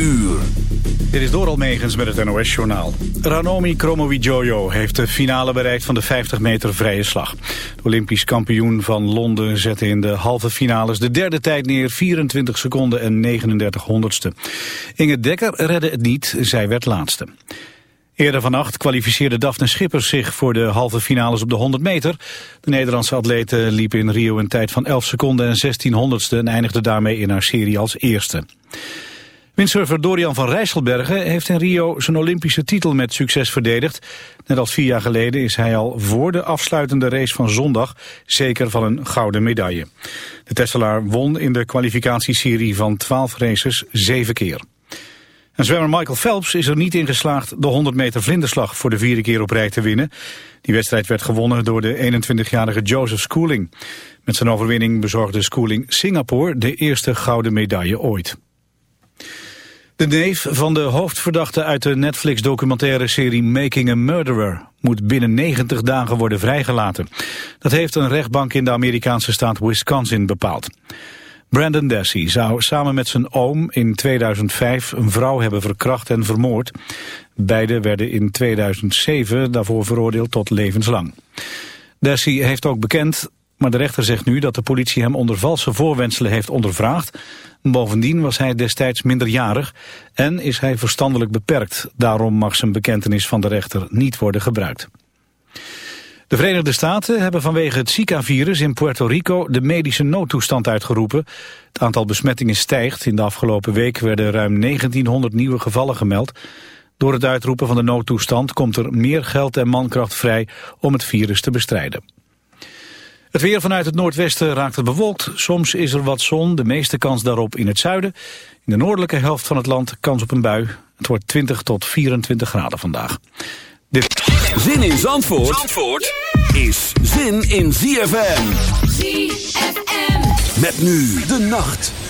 uur. Dit is Doral Megens met het NOS-journaal. Ranomi Kromowidjojo heeft de finale bereikt van de 50 meter vrije slag. De Olympisch kampioen van Londen zette in de halve finales de derde tijd neer... 24 seconden en 39 honderdste. Inge Dekker redde het niet, zij werd laatste. Eerder vannacht kwalificeerde Daphne Schippers zich voor de halve finales op de 100 meter. De Nederlandse atlete liep in Rio een tijd van 11 seconden en 16 honderdste... en eindigde daarmee in haar serie als eerste. Windsurfer Dorian van Rijsselbergen heeft in Rio zijn Olympische titel met succes verdedigd. Net als vier jaar geleden is hij al voor de afsluitende race van zondag zeker van een gouden medaille. De Tesselaar won in de kwalificatieserie van 12 races zeven keer. En zwemmer Michael Phelps is er niet in geslaagd de 100 meter vlinderslag voor de vierde keer op rij te winnen. Die wedstrijd werd gewonnen door de 21-jarige Joseph Schooling. Met zijn overwinning bezorgde Schooling Singapore de eerste gouden medaille ooit. De neef van de hoofdverdachte uit de Netflix-documentaire serie Making a Murderer moet binnen 90 dagen worden vrijgelaten. Dat heeft een rechtbank in de Amerikaanse staat Wisconsin bepaald. Brandon Dassey zou samen met zijn oom in 2005 een vrouw hebben verkracht en vermoord. Beiden werden in 2007 daarvoor veroordeeld tot levenslang. Dassey heeft ook bekend, maar de rechter zegt nu dat de politie hem onder valse voorwenselen heeft ondervraagd. Bovendien was hij destijds minderjarig en is hij verstandelijk beperkt. Daarom mag zijn bekentenis van de rechter niet worden gebruikt. De Verenigde Staten hebben vanwege het Zika-virus in Puerto Rico de medische noodtoestand uitgeroepen. Het aantal besmettingen stijgt. In de afgelopen week werden ruim 1900 nieuwe gevallen gemeld. Door het uitroepen van de noodtoestand komt er meer geld en mankracht vrij om het virus te bestrijden. Het weer vanuit het noordwesten raakt het bewolkt. Soms is er wat zon, de meeste kans daarop in het zuiden. In de noordelijke helft van het land kans op een bui. Het wordt 20 tot 24 graden vandaag. Dit... Zin in Zandvoort, Zandvoort is zin in ZFM. ZFM. Met nu de nacht.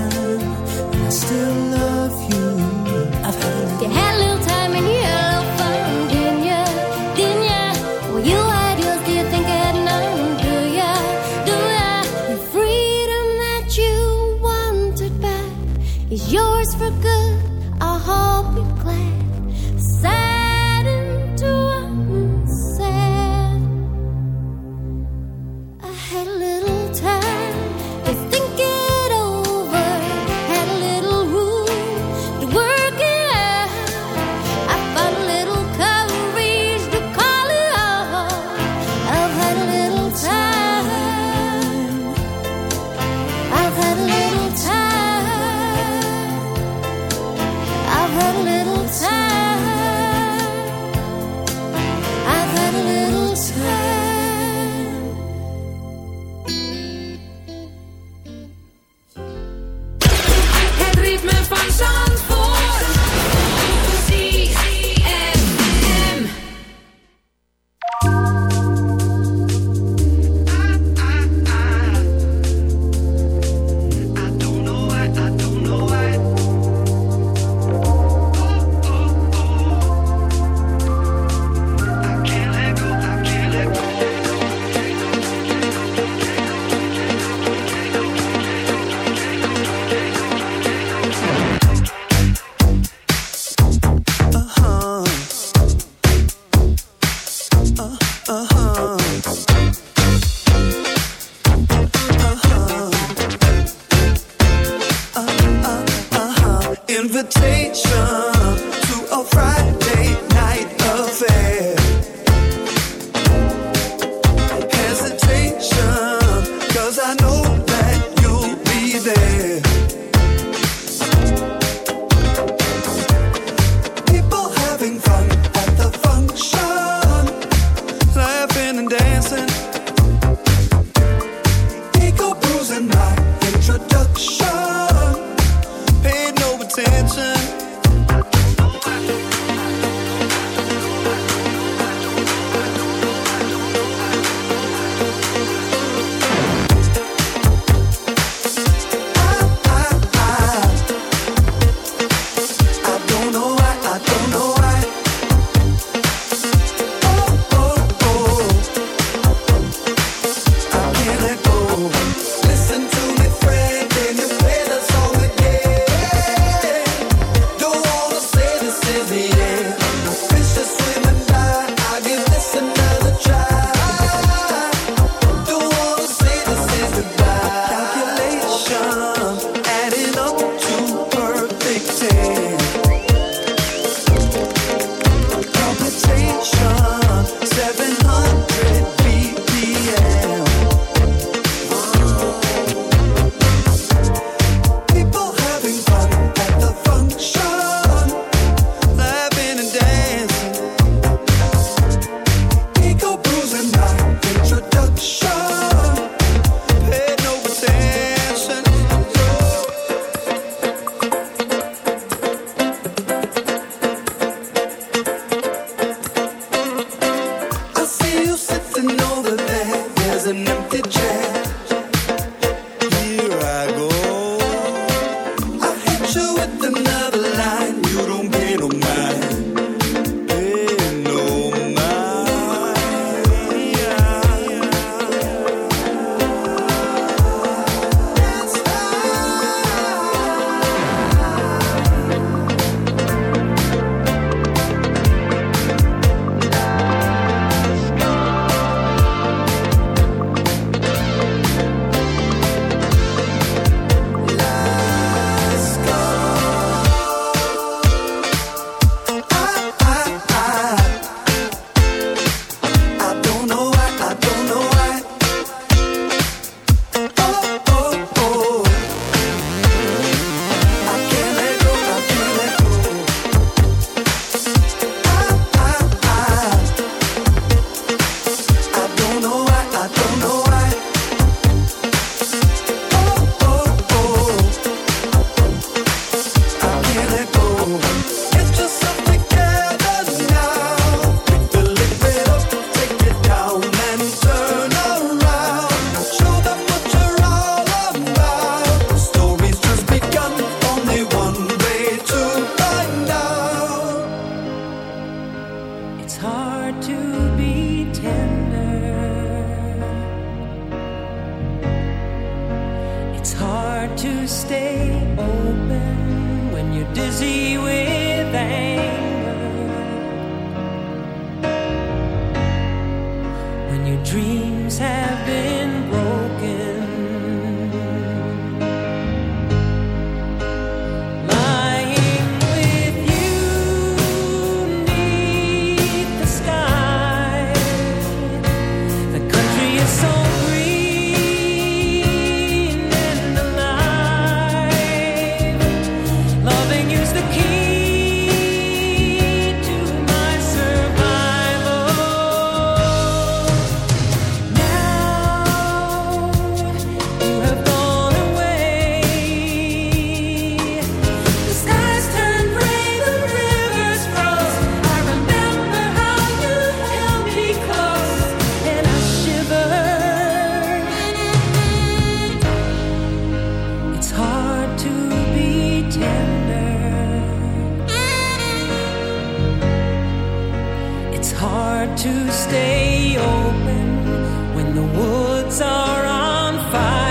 It's hard to stay open when the woods are on fire.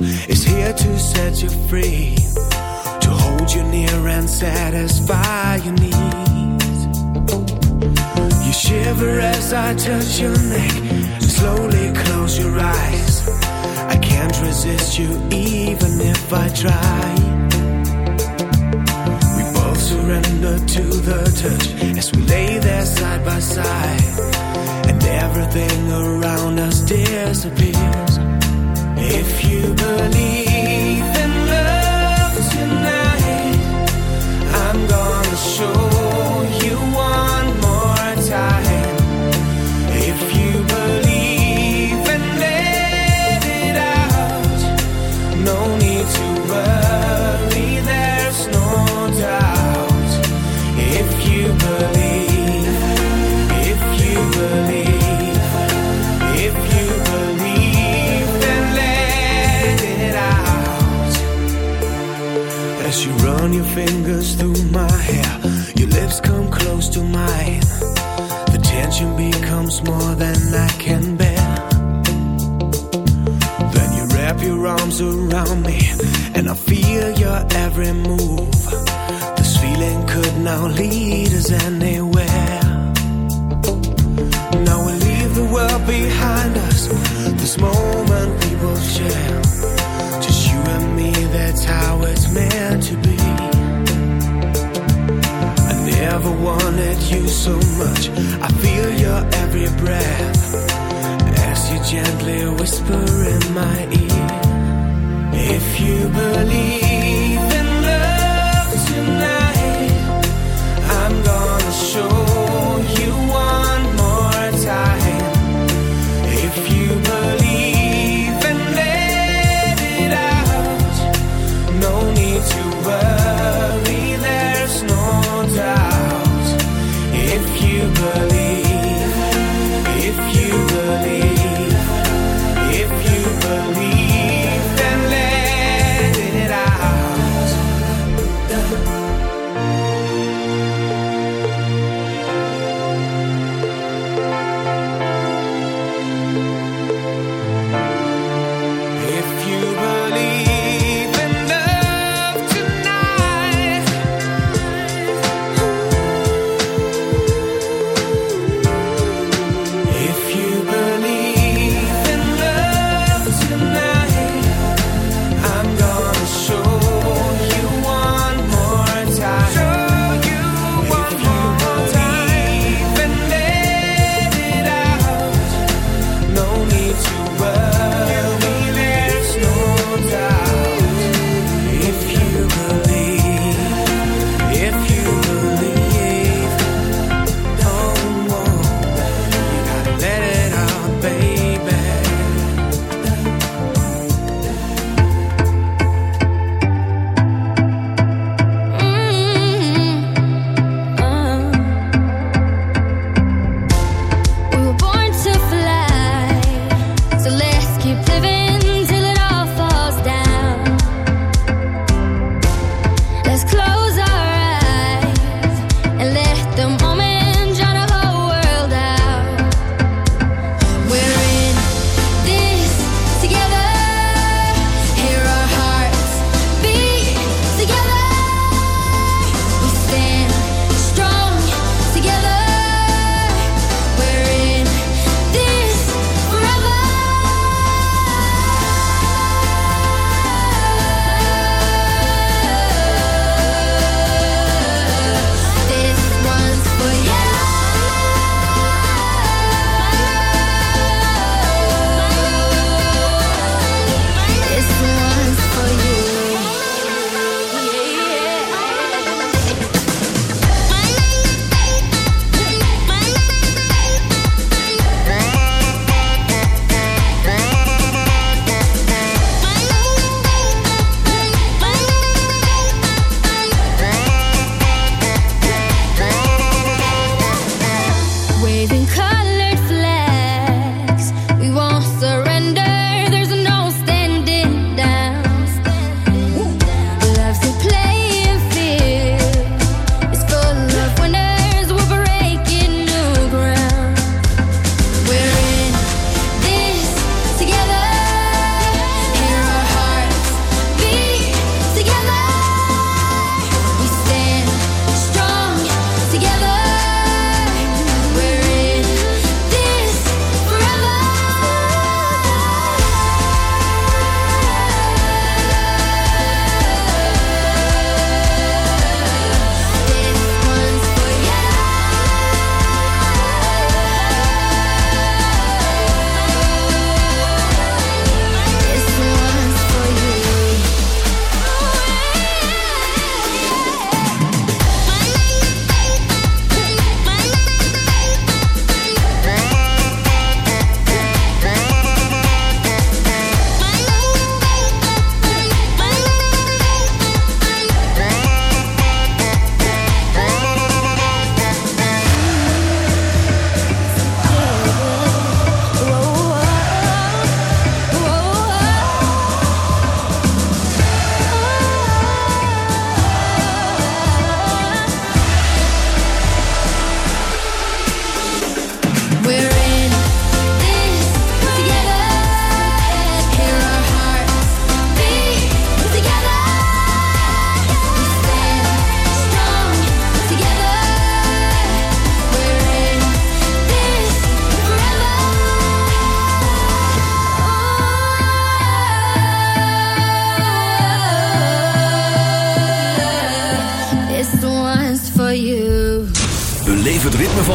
Is here to set you free, to hold you near and satisfy your needs. You shiver as I touch your neck. and Slowly close your eyes. I can't resist you even if I try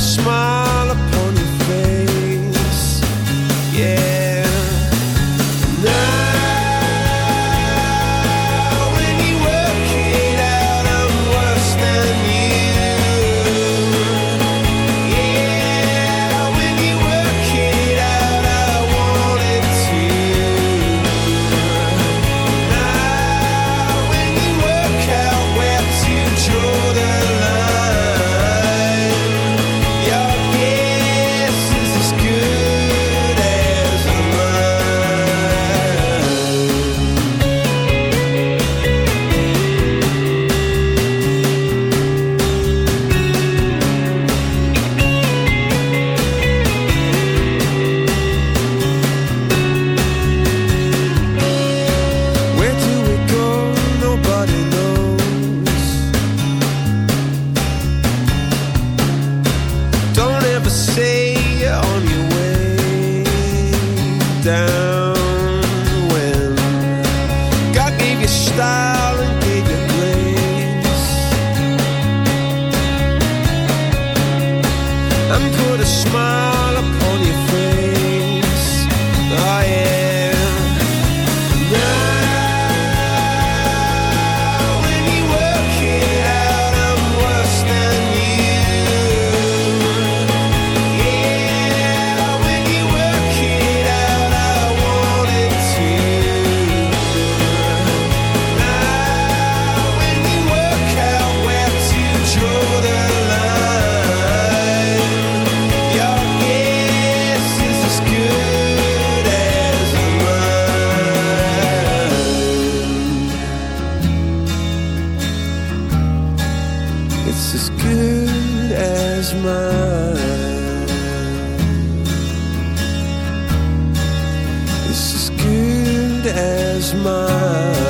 smile upon your face. Yeah. just as good as mine. It's as good as mine.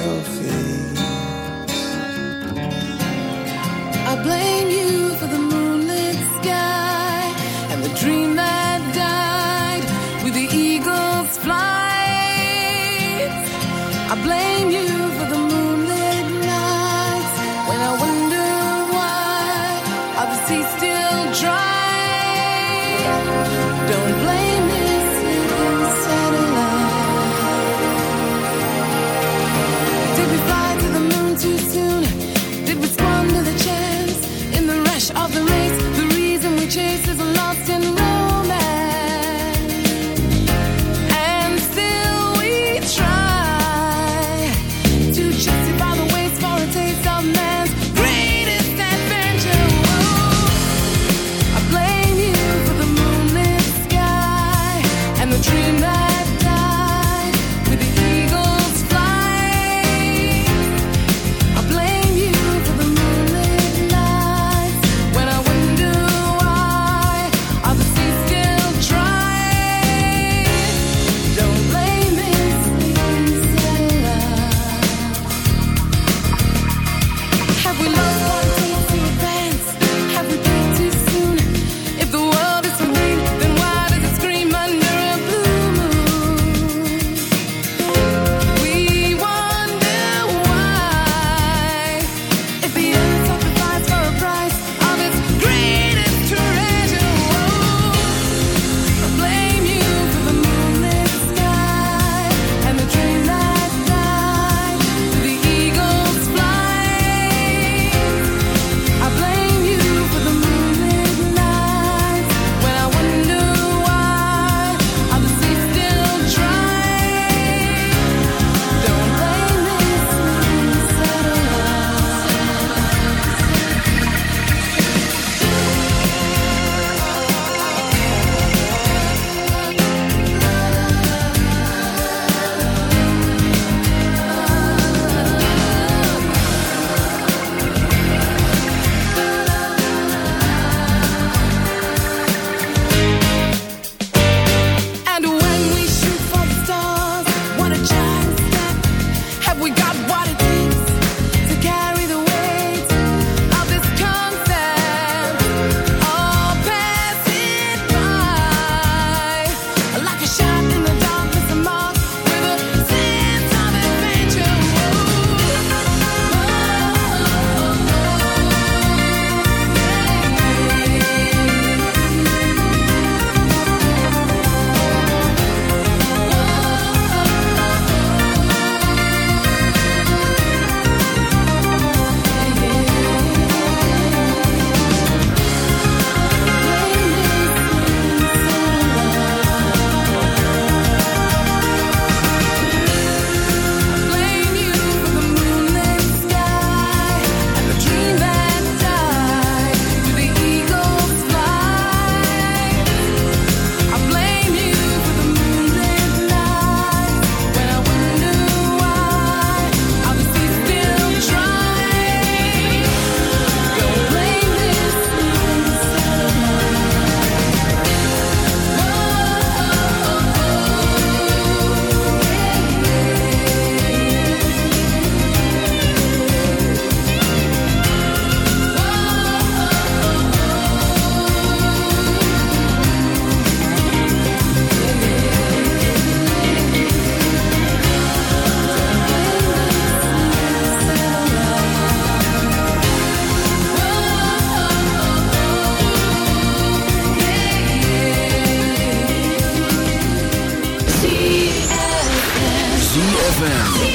still adore me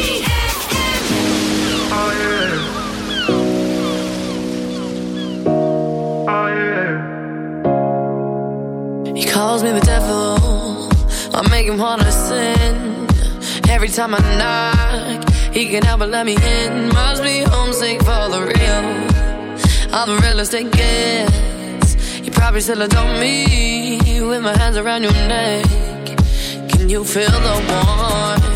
whenever I'm making honer sin. Every time I like he can never let me in. Makes me homesick for the real. I've real is it gains You probably said don't me with my hands around your neck. Can you feel the warmth?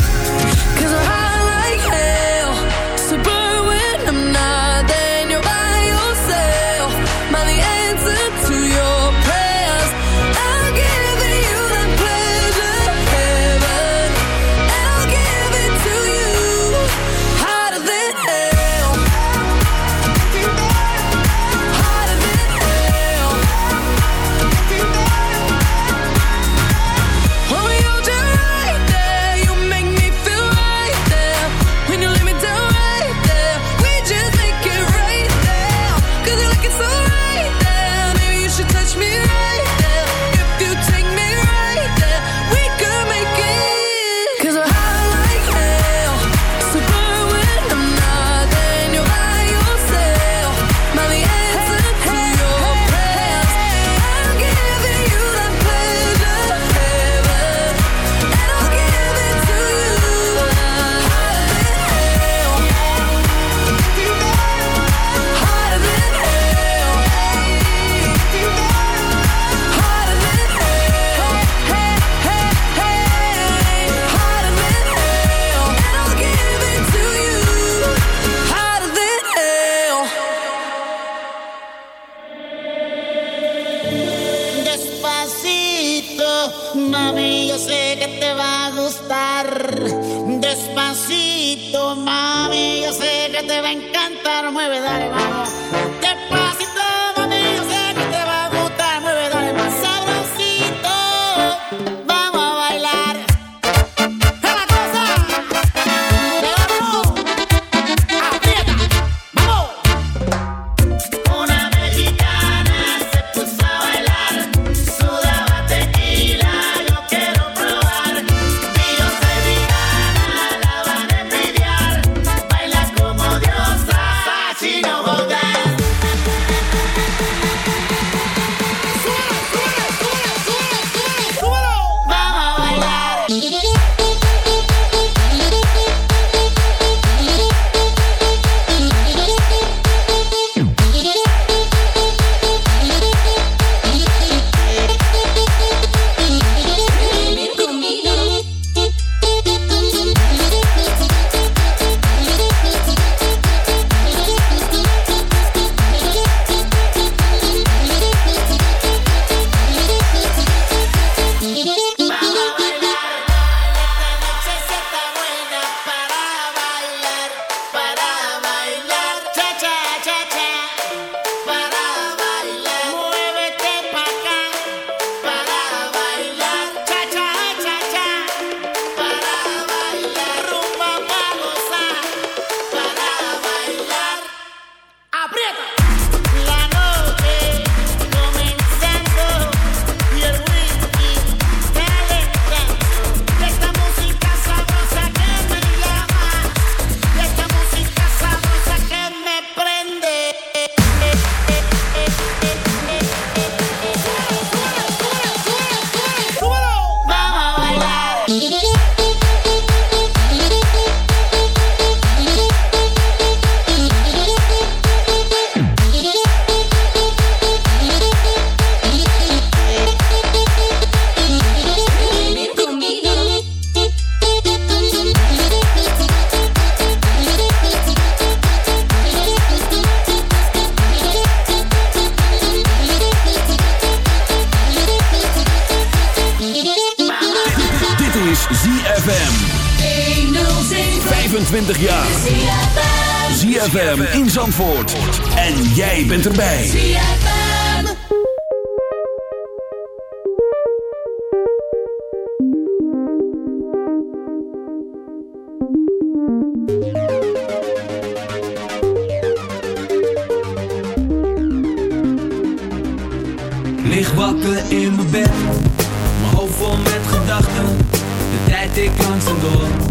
25 jaar. ZFM in Zandvoort. En jij bent erbij. Lig wakker in mijn bed. Mijn hoofd vol met gedachten. De tijd ik langzaam door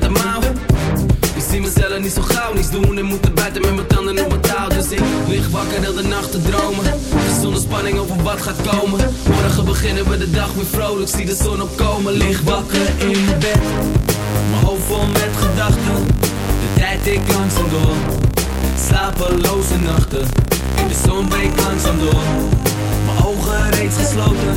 dan de. Ik zie mezelf niet zo gauw, niets doen en moeten buiten met mijn tanden op mijn taal. Dus ik lig wakker heel de nacht te dromen. Zonder spanning over wat gaat komen. Morgen beginnen we de dag weer vrolijk, zie de zon opkomen. Lig wakker in bed, mijn hoofd vol met gedachten. De tijd ik langzaam door, slapeloze nachten. In de zon breekt langzaam door, mijn ogen reeds gesloten.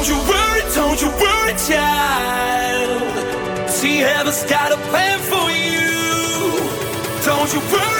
Don't you worry, don't you worry, child. See, heaven's got a plan for you. Don't you worry.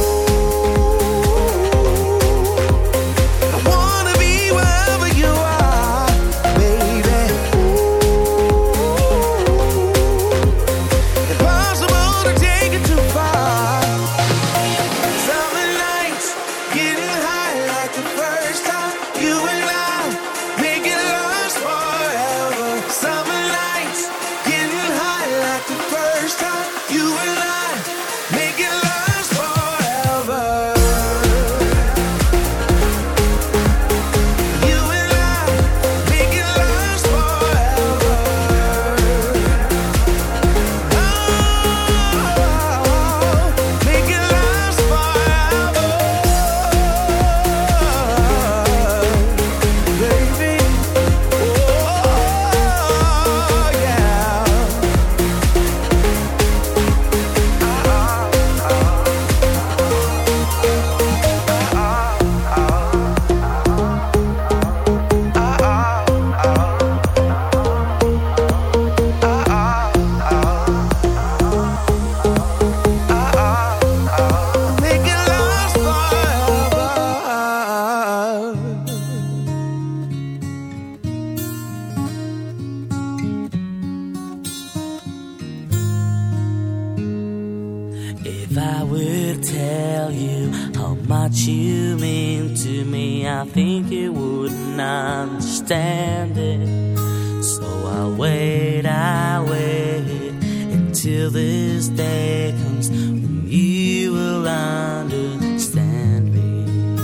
you mean to me, I think you wouldn't understand it. So I wait, I wait until this day comes when you will understand me.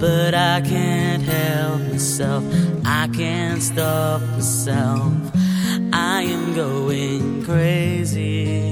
But I can't help myself, I can't stop myself. I am going crazy.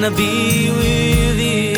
Wanna be with you.